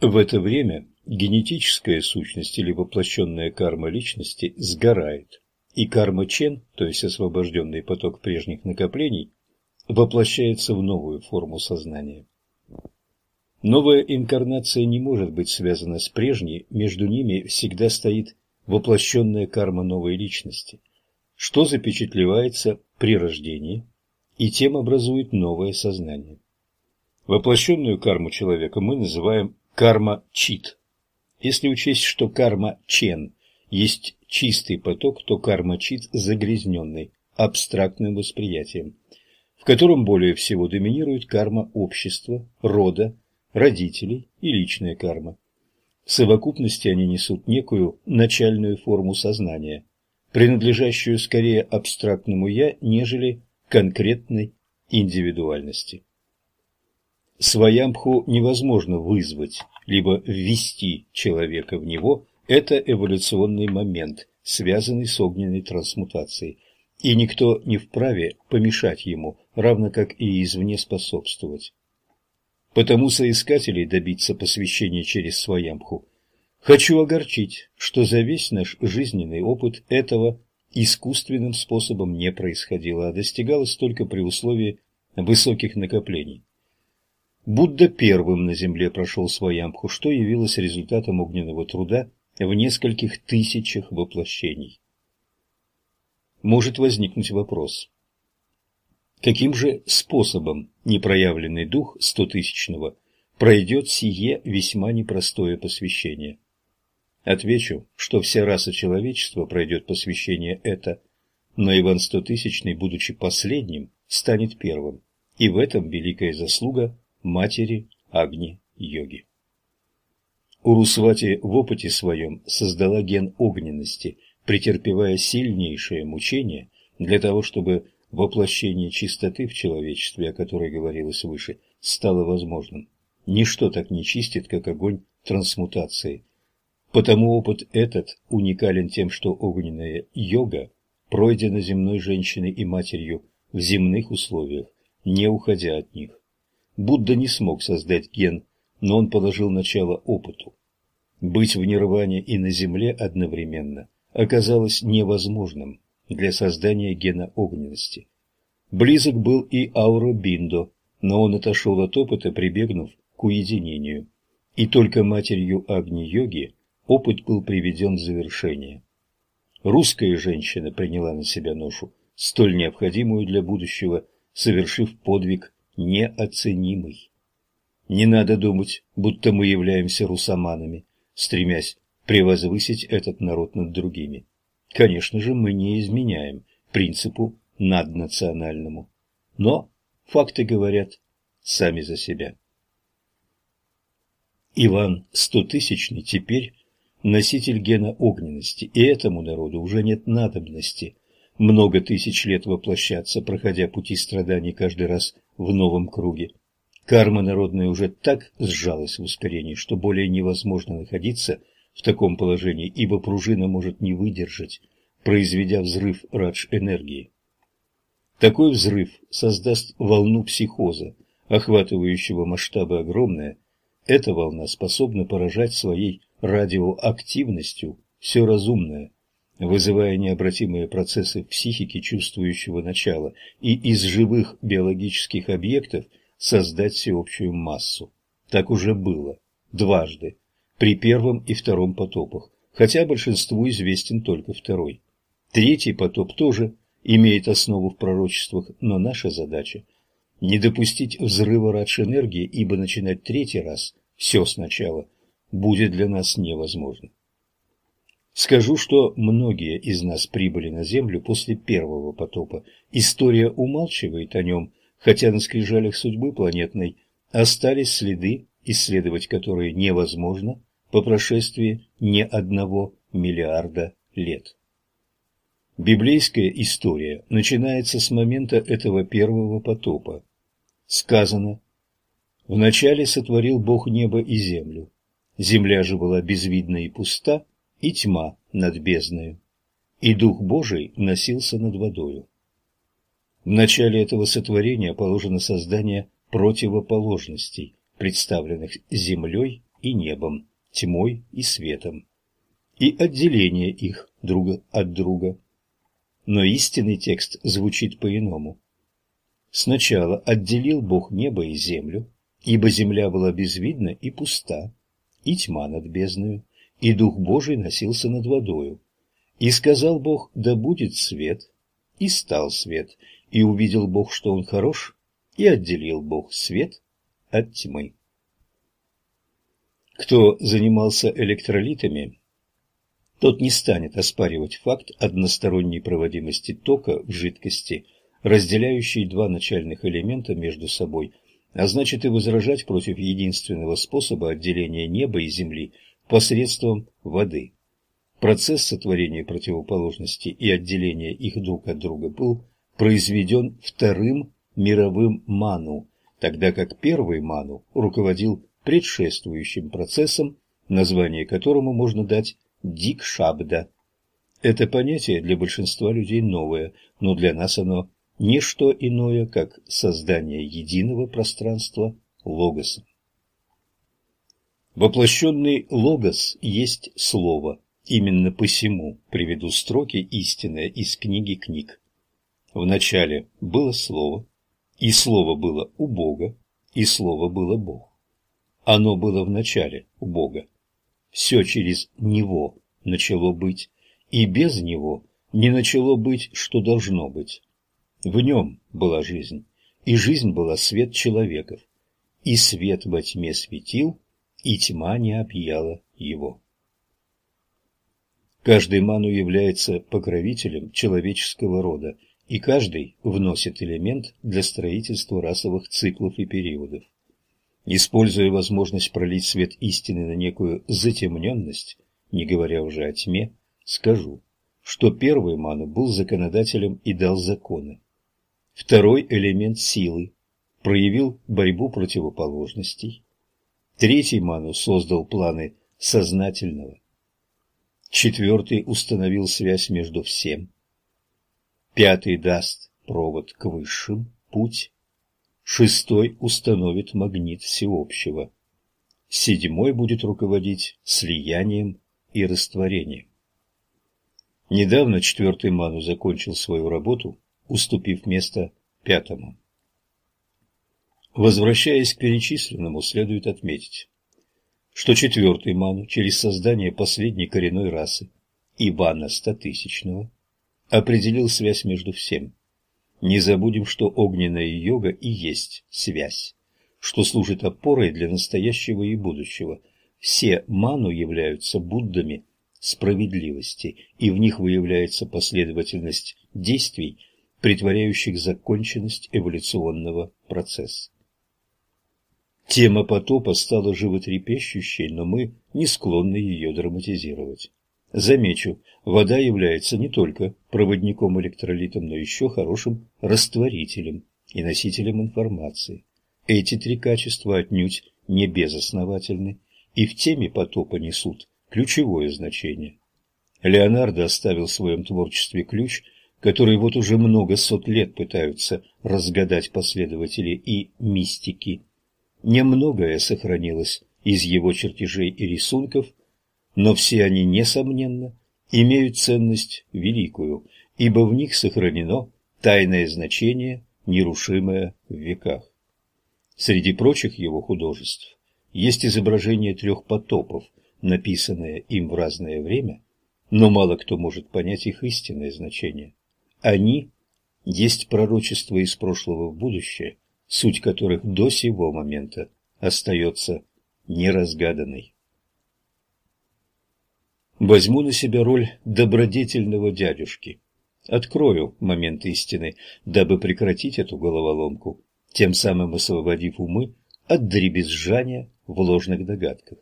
В это время генетическая сущность или воплощенная карма личности сгорает, и карма чен, то есть освобожденный поток прежних накоплений, воплощается в новую форму сознания. Новая инкарнация не может быть связана с прежней, между ними всегда стоит воплощенная карма новой личности, что запечатлевается при рождении и тем образует новое сознание. Воплощенную карму человека мы называем карма-чит. Если учесть, что карма-чен есть чистый поток, то карма-чит загрязненный абстрактным восприятием, в котором более всего доминирует карма общества, рода, родителей и личная карма. В совокупности они несут некую начальную форму сознания, принадлежащую скорее абстрактному «я», нежели конкретной индивидуальности. Сваямбху невозможно вызвать, либо ввести человека в него, это эволюционный момент, связанный с огненной трансмутацией, и никто не вправе помешать ему, равно как и извне способствовать. Потому соискателей добиться посвящения через Сваямбху хочу огорчить, что за весь наш жизненный опыт этого искусственным способом не происходило, а достигалось только при условии высоких накоплений. Будда первым на земле прошел Сваямбху, что явилось результатом огненного труда в нескольких тысячах воплощений. Может возникнуть вопрос. Каким же способом непроявленный дух стотысячного пройдет сие весьма непростое посвящение? Отвечу, что вся раса человечества пройдет посвящение это, но Иван Стотысячный, будучи последним, станет первым, и в этом великая заслуга матери Агни-йоги. Урусвати в опыте своем создала ген огненности, претерпевая сильнейшее мучение для того, чтобы воплощение чистоты в человечестве, о которой говорилось выше, стало возможным. Ничто так не чистит, как огонь трансмутации, Потому опыт этот уникален тем, что огненная йога пройдена земной женщиной и матерью в земных условиях, не уходя от них. Будда не смог создать ген, но он положил начало опыту. Быть в нирване и на земле одновременно оказалось невозможным для создания гена огненности. Близок был и Ауробиндо, но он отошел от опыта, прибегнув к уединению. И только матерью Агни-йоги опыт был приведен в завершение. Русская женщина приняла на себя ношу, столь необходимую для будущего, совершив подвиг неоценимый. Не надо думать, будто мы являемся русоманами, стремясь превозвысить этот народ над другими. Конечно же, мы не изменяем принципу наднациональному. Но факты говорят сами за себя. Иван Стотысячный теперь носитель гена огненности, и этому народу уже нет надобности много тысяч лет воплощаться, проходя пути страданий каждый раз в новом круге. Карма народная уже так сжалась в ускорении, что более невозможно находиться в таком положении, ибо пружина может не выдержать, произведя взрыв радж-энергии. Такой взрыв создаст волну психоза, охватывающего масштабы огромные. Эта волна способна поражать своей радиоактивностью все разумное, вызывая необратимые процессы в психике чувствующего начала и из живых биологических объектов создать всеобщую массу. Так уже было. Дважды. При первом и втором потопах, хотя большинству известен только второй. Третий потоп тоже имеет основу в пророчествах, но наша задача – не допустить взрыва радж-энергии, ибо начинать третий раз – все сначала – будет для нас невозможно. Скажу, что многие из нас прибыли на Землю после первого потопа. История умалчивает о нем, хотя на скрижалях судьбы планетной остались следы, исследовать которые невозможно по прошествии не одного миллиарда лет. Библейская история начинается с момента этого первого потопа. Сказано «Вначале сотворил Бог небо и землю, Земля же была безвидна и пуста, и тьма над бездною, и Дух Божий носился над водою. В начале этого сотворения положено создание противоположностей, представленных землей и небом, тьмой и светом, и отделение их друга от друга. Но истинный текст звучит по-иному. Сначала отделил Бог небо и землю, ибо земля была безвидна и пуста, и тьма над бездною, и Дух Божий носился над водою. И сказал Бог, да будет свет, и стал свет, и увидел Бог, что он хорош, и отделил Бог свет от тьмы. Кто занимался электролитами, тот не станет оспаривать факт односторонней проводимости тока в жидкости, разделяющей два начальных элемента между собой, а значит и возражать против единственного способа отделения неба и земли посредством воды. Процесс сотворения противоположностей и отделения их друг от друга был произведен вторым мировым ману, тогда как первый ману руководил предшествующим процессом, название которому можно дать дикшабда. Это понятие для большинства людей новое, но для нас оно не что иное, как создание единого пространства логоса. Воплощенный логос есть слово. Именно посему приведу строки истинные из книги книг. В начале было слово, и слово было у Бога, и слово было Бог. Оно было в начале у Бога. Все через Него начало быть, и без Него не начало быть, что должно быть. В нем была жизнь, и жизнь была свет человеков, и свет во тьме светил, и тьма не объяла его. Каждый ману является покровителем человеческого рода, и каждый вносит элемент для строительства расовых циклов и периодов. Используя возможность пролить свет истины на некую затемненность, не говоря уже о тьме, скажу, что первый ману был законодателем и дал законы. Второй элемент силы проявил борьбу противоположностей. Третий ману создал планы сознательного. Четвертый установил связь между всем. Пятый даст провод к высшим, путь Шестой установит магнит всеобщего. Седьмой будет руководить слиянием и растворением. Недавно четвертый ману закончил свою работу, уступив место пятому. Возвращаясь к перечисленному, следует отметить, что четвертый ману через создание последней коренной расы, Ивана Стотысячного, определил связь между всем. Не забудем, что огненная йога и есть связь, что служит опорой для настоящего и будущего. Все ману являются Буддами справедливости, и в них выявляется последовательность действий, притворяющих законченность эволюционного процесса. Тема потопа стала животрепещущей, но мы не склонны ее драматизировать. Замечу, вода является не только проводником-электролитом, но еще хорошим растворителем и носителем информации. Эти три качества отнюдь не безосновательны и в теме потопа несут ключевое значение. Леонардо оставил в своем творчестве ключ, который вот уже много сот лет пытаются разгадать последователи и мистики. Немногое сохранилось из его чертежей и рисунков, но все они, несомненно, имеют ценность великую, ибо в них сохранено тайное значение, нерушимое в веках. Среди прочих его художеств есть изображение трех потопов, написанные им в разное время, но мало кто может понять их истинное значение. Они есть пророчества из прошлого в будущее, суть которых до сего момента остается неразгаданной. Возьму на себя роль добродетельного дядюшки. Открою момент истины, дабы прекратить эту головоломку, тем самым освободив умы от дребезжания в ложных догадках.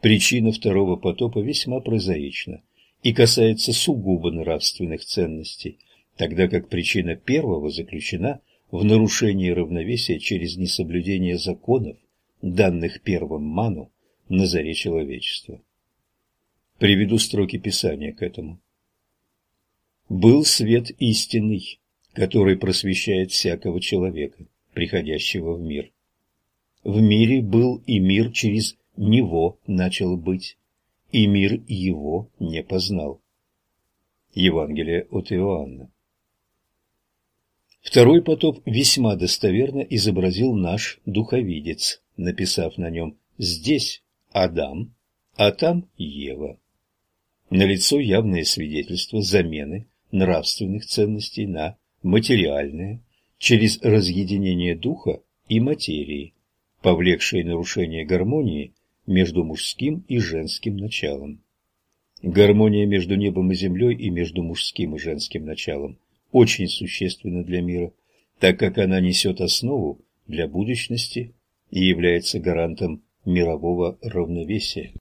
Причина второго потопа весьма прозаична и касается сугубо нравственных ценностей, тогда как причина первого заключена в нарушении равновесия через несоблюдение законов, данных первым ману на заре человечества. Приведу строки Писания к этому. «Был свет истинный, который просвещает всякого человека, приходящего в мир. В мире был и мир через него начал быть, и мир его не познал. Евангелие от Иоанна. Второй потоп весьма достоверно изобразил наш духовидец, написав на нем «Здесь Адам, а там Ева». Налицо явное свидетельство замены нравственных ценностей на материальные через разъединение духа и материи, повлекшее нарушение гармонии между мужским и женским началом. Гармония между небом и землей и между мужским и женским началом очень существенна для мира, так как она несет основу для будущности и является гарантом мирового равновесия.